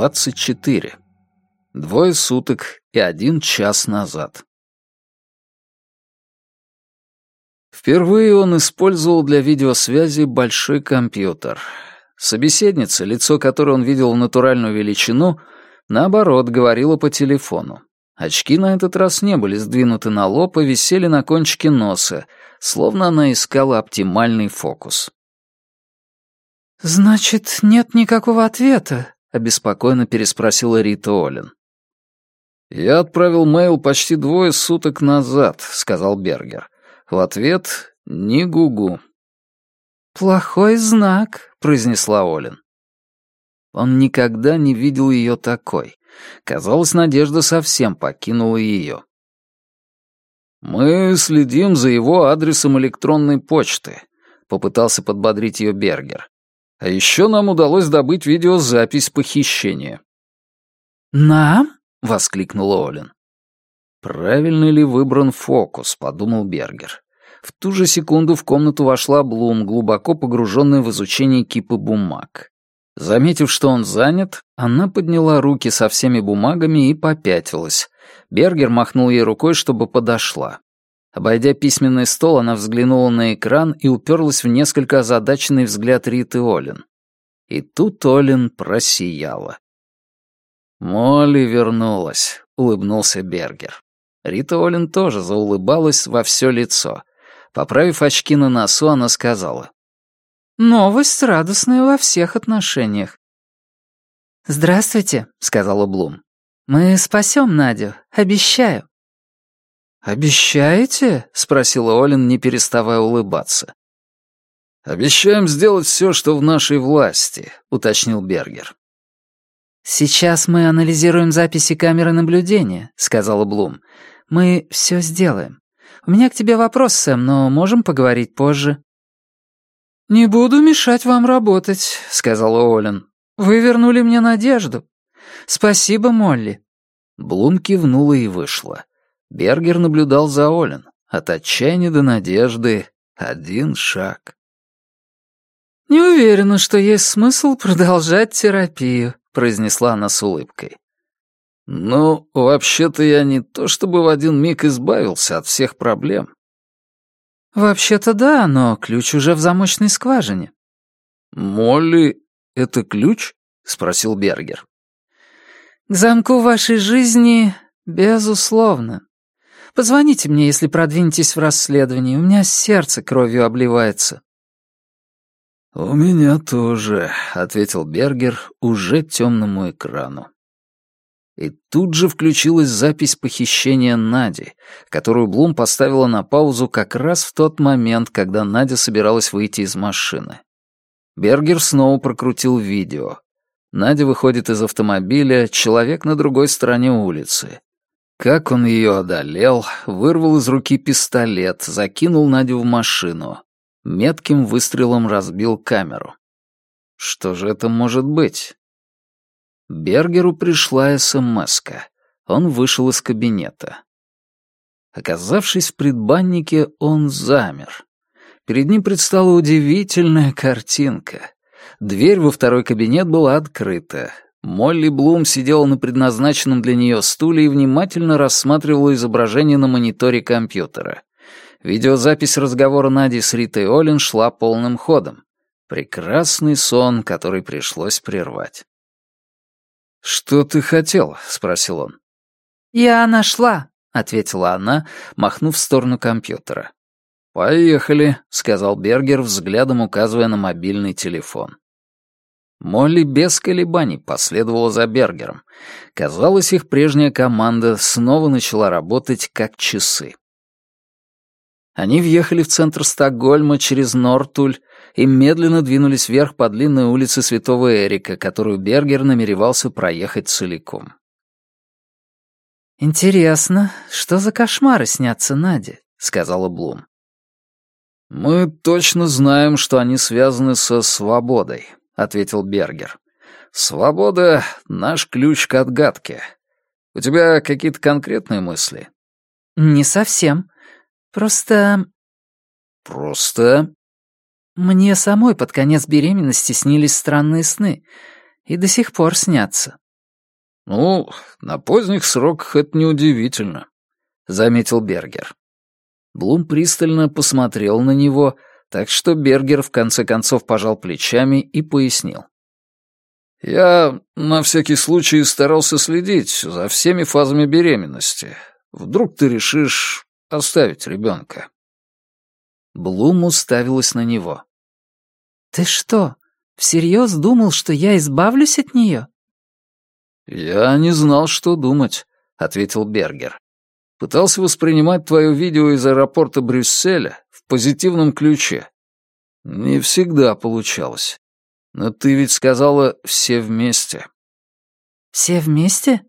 24. Двое суток и один час назад. Впервые он использовал для видеосвязи большой компьютер. Собеседница, лицо которой он видел в натуральную величину, наоборот, говорила по телефону. Очки на этот раз не были сдвинуты на лоб и висели на кончике носа, словно она искала оптимальный фокус. «Значит, нет никакого ответа?» — обеспокоенно переспросила Рита Олин. «Я отправил мейл почти двое суток назад», — сказал Бергер. В ответ — «ни гугу». «Плохой знак», — произнесла Олин. Он никогда не видел ее такой. Казалось, надежда совсем покинула ее. «Мы следим за его адресом электронной почты», — попытался подбодрить ее Бергер. А еще нам удалось добыть видеозапись похищения». «Нам?» — воскликнула Олин. «Правильно ли выбран фокус?» — подумал Бергер. В ту же секунду в комнату вошла Блум, глубоко погруженная в изучение кипы бумаг. Заметив, что он занят, она подняла руки со всеми бумагами и попятилась. Бергер махнул ей рукой, чтобы подошла. Обойдя письменный стол, она взглянула на экран и уперлась в несколько озадаченный взгляд Риты Олин. И тут Олин просияла. «Молли вернулась», — улыбнулся Бергер. Рита Олин тоже заулыбалась во все лицо. Поправив очки на носу, она сказала. «Новость радостная во всех отношениях». «Здравствуйте», — сказала Блум. «Мы спасем Надю, обещаю». «Обещаете?» — спросила Олин, не переставая улыбаться. «Обещаем сделать все, что в нашей власти», — уточнил Бергер. «Сейчас мы анализируем записи камеры наблюдения», — сказала Блум. «Мы все сделаем. У меня к тебе вопрос, Сэм, но можем поговорить позже». «Не буду мешать вам работать», — сказала Олин. «Вы вернули мне надежду. Спасибо, Молли». Блум кивнула и вышла. Бергер наблюдал за Олен. От отчаяния до надежды один шаг. «Не уверена, что есть смысл продолжать терапию», — произнесла она с улыбкой. «Ну, вообще-то я не то чтобы в один миг избавился от всех проблем». «Вообще-то да, но ключ уже в замочной скважине». «Молли, это ключ?» — спросил Бергер. «К замку вашей жизни, безусловно», Позвоните мне, если продвинетесь в расследовании. У меня сердце кровью обливается». «У меня тоже», — ответил Бергер уже темному экрану. И тут же включилась запись похищения Нади, которую Блум поставила на паузу как раз в тот момент, когда Надя собиралась выйти из машины. Бергер снова прокрутил видео. Надя выходит из автомобиля, человек на другой стороне улицы. Как он ее одолел, вырвал из руки пистолет, закинул Надю в машину. Метким выстрелом разбил камеру. Что же это может быть? Бергеру пришла смс -ка. Он вышел из кабинета. Оказавшись в предбаннике, он замер. Перед ним предстала удивительная картинка. Дверь во второй кабинет была открыта. Молли Блум сидела на предназначенном для нее стуле и внимательно рассматривала изображение на мониторе компьютера. Видеозапись разговора Нади с Ритой Олин шла полным ходом. Прекрасный сон, который пришлось прервать. «Что ты хотел?» — спросил он. «Я нашла», — ответила она, махнув в сторону компьютера. «Поехали», — сказал Бергер, взглядом указывая на мобильный телефон. Молли без колебаний последовала за Бергером. Казалось, их прежняя команда снова начала работать как часы. Они въехали в центр Стокгольма через Нортуль и медленно двинулись вверх по длинной улице Святого Эрика, которую Бергер намеревался проехать целиком. «Интересно, что за кошмары снятся Наде?» — сказала Блум. «Мы точно знаем, что они связаны со свободой», ответил Бергер. «Свобода — наш ключ к отгадке. У тебя какие-то конкретные мысли?» «Не совсем. Просто...» «Просто...» «Мне самой под конец беременности снились странные сны. И до сих пор снятся. «Ну, на поздних сроках это неудивительно», — заметил Бергер. Блум пристально посмотрел на него, так что Бергер в конце концов пожал плечами и пояснил. «Я на всякий случай старался следить за всеми фазами беременности. Вдруг ты решишь оставить ребенка?» Блум уставилась на него. «Ты что, всерьез думал, что я избавлюсь от нее?» «Я не знал, что думать», — ответил Бергер. «Пытался воспринимать твое видео из аэропорта Брюсселя в позитивном ключе. Не всегда получалось. Но ты ведь сказала «все вместе». «Все вместе?»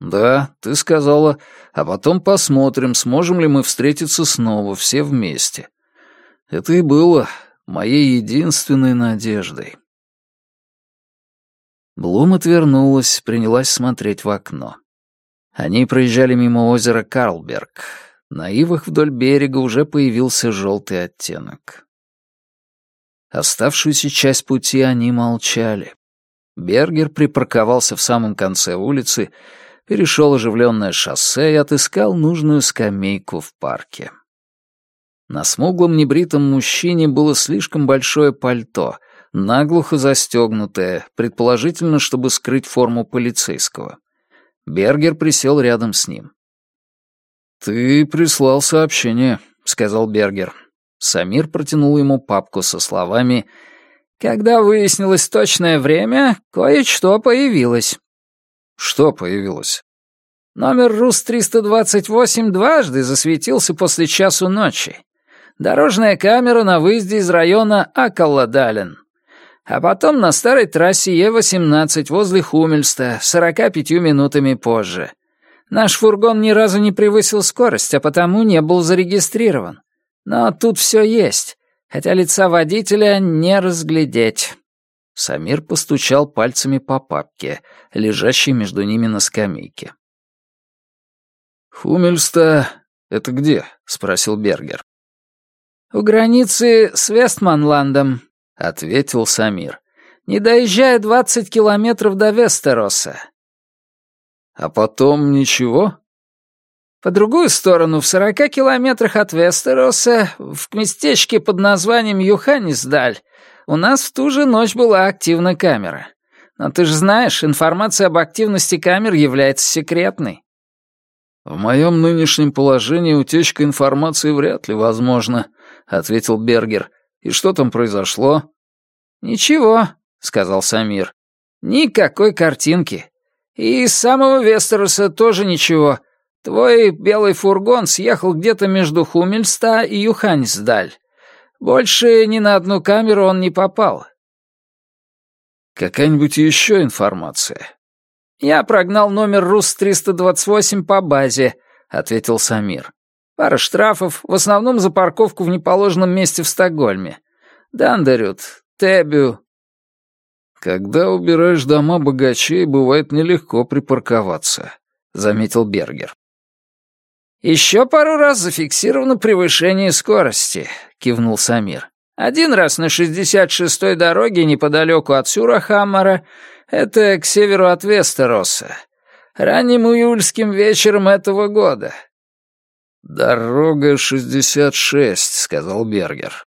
«Да, ты сказала, а потом посмотрим, сможем ли мы встретиться снова все вместе. Это и было моей единственной надеждой». Блум отвернулась, принялась смотреть в окно. Они проезжали мимо озера Карлберг. На ивах вдоль берега уже появился желтый оттенок. Оставшуюся часть пути они молчали. Бергер припарковался в самом конце улицы, перешел оживленное шоссе и отыскал нужную скамейку в парке. На смуглом небритом мужчине было слишком большое пальто, наглухо застегнутое, предположительно, чтобы скрыть форму полицейского. Бергер присел рядом с ним. «Ты прислал сообщение», — сказал Бергер. Самир протянул ему папку со словами «Когда выяснилось точное время, кое-что появилось». «Что появилось?» Номер РУС-328 дважды засветился после часу ночи. Дорожная камера на выезде из района Акалладален. А потом на старой трассе Е-18 возле Хумельста, 45 минутами позже. Наш фургон ни разу не превысил скорость, а потому не был зарегистрирован. Но тут все есть, хотя лица водителя не разглядеть. Самир постучал пальцами по папке, лежащей между ними на скамейке. «Хумельста — это где?» — спросил Бергер. «У границы с Вестманландом», — ответил Самир. «Не доезжая двадцать километров до Вестероса». «А потом ничего?» «По другую сторону, в сорока километрах от Вестероса, в местечке под названием Юханисдаль, у нас в ту же ночь была активна камера. Но ты же знаешь, информация об активности камер является секретной». «В моем нынешнем положении утечка информации вряд ли возможна», — ответил Бергер. И что там произошло?» «Ничего», — сказал Самир. «Никакой картинки. И из самого Вестероса тоже ничего. Твой белый фургон съехал где-то между Хумельста и Юханьсдаль. Больше ни на одну камеру он не попал». «Какая-нибудь еще информация?» «Я прогнал номер РУС-328 по базе», — ответил Самир. Пара штрафов, в основном за парковку в неположенном месте в Стокгольме. Дандерют, Тебю. Когда убираешь дома богачей, бывает нелегко припарковаться, заметил Бергер. «Еще пару раз зафиксировано превышение скорости», — кивнул Самир. «Один раз на 66-й дороге неподалеку от Сюрахаммара, это к северу от Вестероса, ранним июльским вечером этого года. «Дорога 66», — сказал Бергер.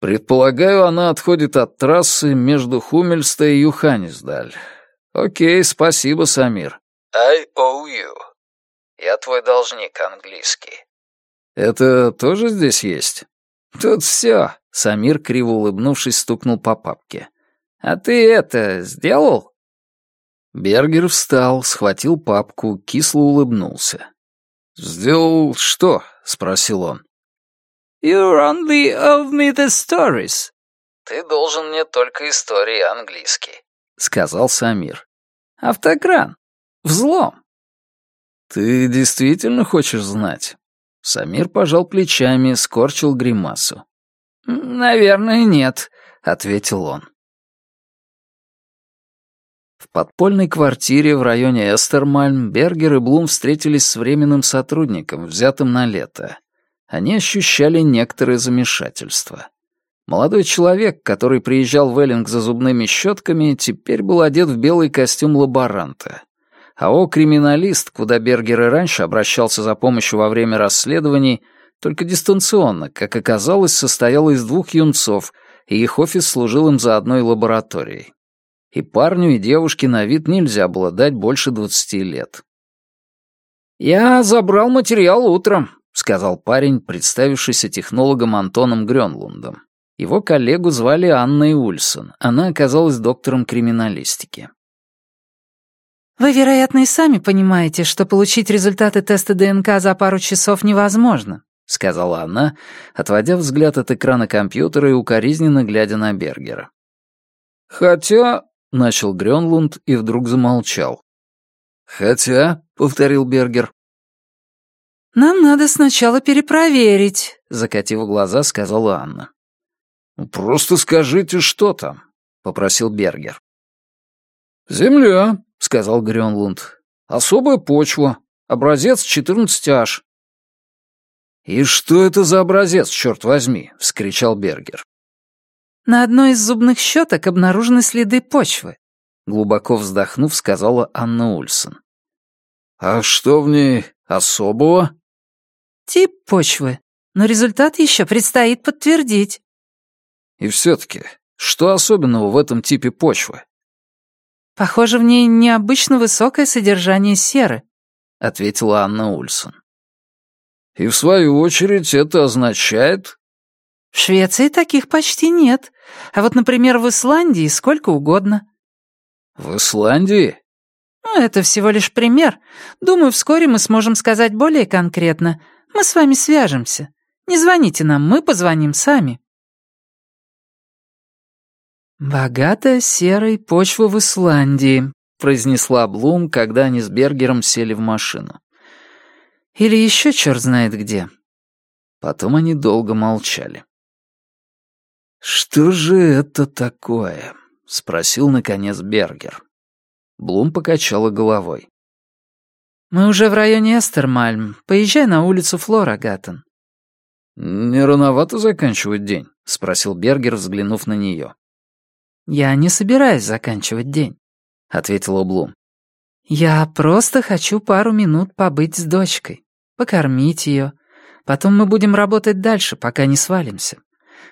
«Предполагаю, она отходит от трассы между Хумельста и Юханисдаль. Окей, спасибо, Самир». «I owe you». «Я твой должник, английский». «Это тоже здесь есть?» «Тут все», — Самир, криво улыбнувшись, стукнул по папке. «А ты это сделал?» Бергер встал, схватил папку, кисло улыбнулся. «Сделал что?» — спросил он. «You only owe me the stories». «Ты должен мне только истории английские», — сказал Самир. «Автокран. Взлом». «Ты действительно хочешь знать?» Самир пожал плечами, скорчил гримасу. «Наверное, нет», — ответил он. В подпольной квартире в районе Эстермальм Бергер и Блум встретились с временным сотрудником, взятым на лето. Они ощущали некоторое замешательство. Молодой человек, который приезжал в Эллинг за зубными щетками, теперь был одет в белый костюм лаборанта. АО «Криминалист», куда Бергер и раньше обращался за помощью во время расследований, только дистанционно, как оказалось, состояла из двух юнцов, и их офис служил им за одной лабораторией. И парню, и девушке на вид нельзя было дать больше двадцати лет. «Я забрал материал утром», — сказал парень, представившийся технологом Антоном Грёнлундом. Его коллегу звали Анной Ульсон. Она оказалась доктором криминалистики. «Вы, вероятно, и сами понимаете, что получить результаты теста ДНК за пару часов невозможно», — сказала она, отводя взгляд от экрана компьютера и укоризненно глядя на Бергера. «Хотя...» — начал Грёнлунд и вдруг замолчал. «Хотя...» — повторил Бергер. «Нам надо сначала перепроверить», — закатив глаза, сказала Анна. «Просто скажите, что там», — попросил Бергер. «Земля», — сказал Грёнлунд. «Особая почва. Образец 14H». «И что это за образец, черт возьми?» — вскричал Бергер. «На одной из зубных щеток обнаружены следы почвы», — глубоко вздохнув, сказала Анна Ульсон. «А что в ней особого?» Тип почвы. Но результат еще предстоит подтвердить. И все-таки, что особенного в этом типе почвы? Похоже, в ней необычно высокое содержание серы, ответила Анна Ульсон. И в свою очередь это означает... В Швеции таких почти нет. А вот, например, в Исландии сколько угодно. В Исландии? Ну, это всего лишь пример. Думаю, вскоре мы сможем сказать более конкретно. Мы с вами свяжемся. Не звоните нам, мы позвоним сами». «Богатая серой почва в Исландии», — произнесла Блум, когда они с Бергером сели в машину. «Или еще черт знает где». Потом они долго молчали. «Что же это такое?» — спросил, наконец, Бергер. Блум покачала головой. «Мы уже в районе Эстермальм. Поезжай на улицу Флора, Гаттон». «Не рановато заканчивать день?» — спросил Бергер, взглянув на нее. «Я не собираюсь заканчивать день», — ответила Блум. «Я просто хочу пару минут побыть с дочкой, покормить ее. Потом мы будем работать дальше, пока не свалимся.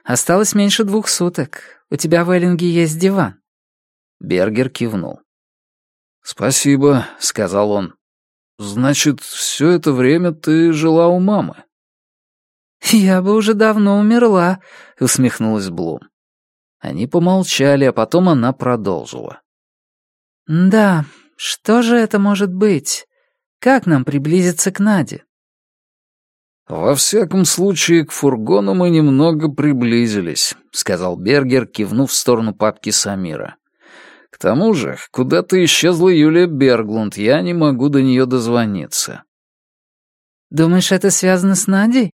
Осталось меньше двух суток. У тебя в Эллинге есть диван». Бергер кивнул. «Спасибо», — сказал он. «Значит, все это время ты жила у мамы?» «Я бы уже давно умерла», — усмехнулась Блум. Они помолчали, а потом она продолжила. «Да, что же это может быть? Как нам приблизиться к Наде?» «Во всяком случае, к фургону мы немного приблизились», — сказал Бергер, кивнув в сторону папки Самира. К тому же, куда-то исчезла Юлия Берглунд, я не могу до нее дозвониться. Думаешь, это связано с Надей?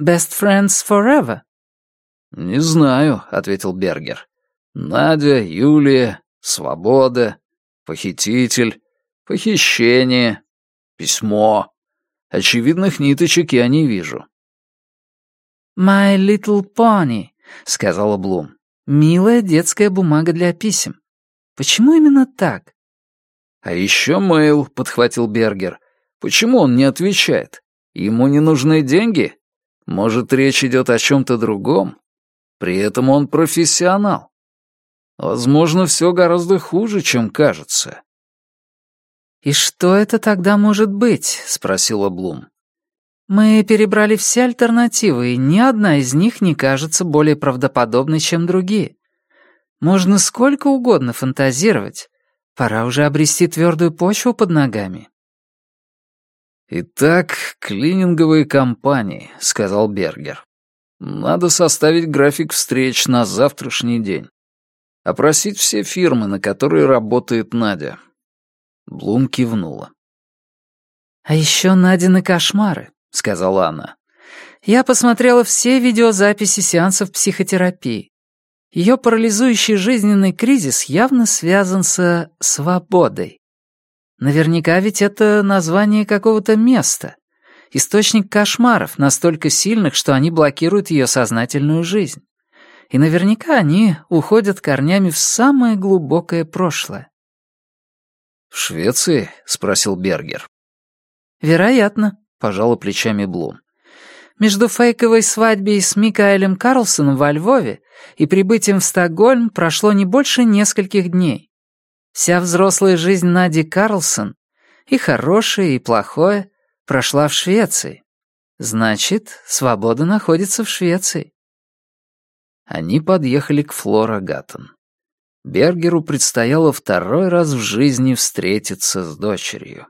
Best friends forever? Не знаю, ответил Бергер. Надя, Юлия, свобода, похититель, похищение, письмо. Очевидных ниточек я не вижу. «My little pony», — сказала Блум. «Милая детская бумага для писем. Почему именно так? А еще мейл, подхватил Бергер. Почему он не отвечает? Ему не нужны деньги? Может, речь идет о чем-то другом? При этом он профессионал. Возможно, все гораздо хуже, чем кажется. «И что это тогда может быть?» — спросила Блум. «Мы перебрали все альтернативы, и ни одна из них не кажется более правдоподобной, чем другие. Можно сколько угодно фантазировать. Пора уже обрести твердую почву под ногами. «Итак, клининговые компании», — сказал Бергер. «Надо составить график встреч на завтрашний день. Опросить все фирмы, на которые работает Надя». Блум кивнула. «А еще Надины кошмары», — сказала она. «Я посмотрела все видеозаписи сеансов психотерапии. Ее парализующий жизненный кризис явно связан со свободой. Наверняка ведь это название какого-то места. Источник кошмаров, настолько сильных, что они блокируют ее сознательную жизнь. И наверняка они уходят корнями в самое глубокое прошлое. «В Швеции?» — спросил Бергер. «Вероятно», — пожала плечами Блум. «Между фейковой свадьбой с Микаэлем Карлсоном во Львове и прибытием в Стокгольм прошло не больше нескольких дней. Вся взрослая жизнь Нади Карлсон, и хорошее, и плохое, прошла в Швеции. Значит, свобода находится в Швеции. Они подъехали к Флора Гаттон. Бергеру предстояло второй раз в жизни встретиться с дочерью.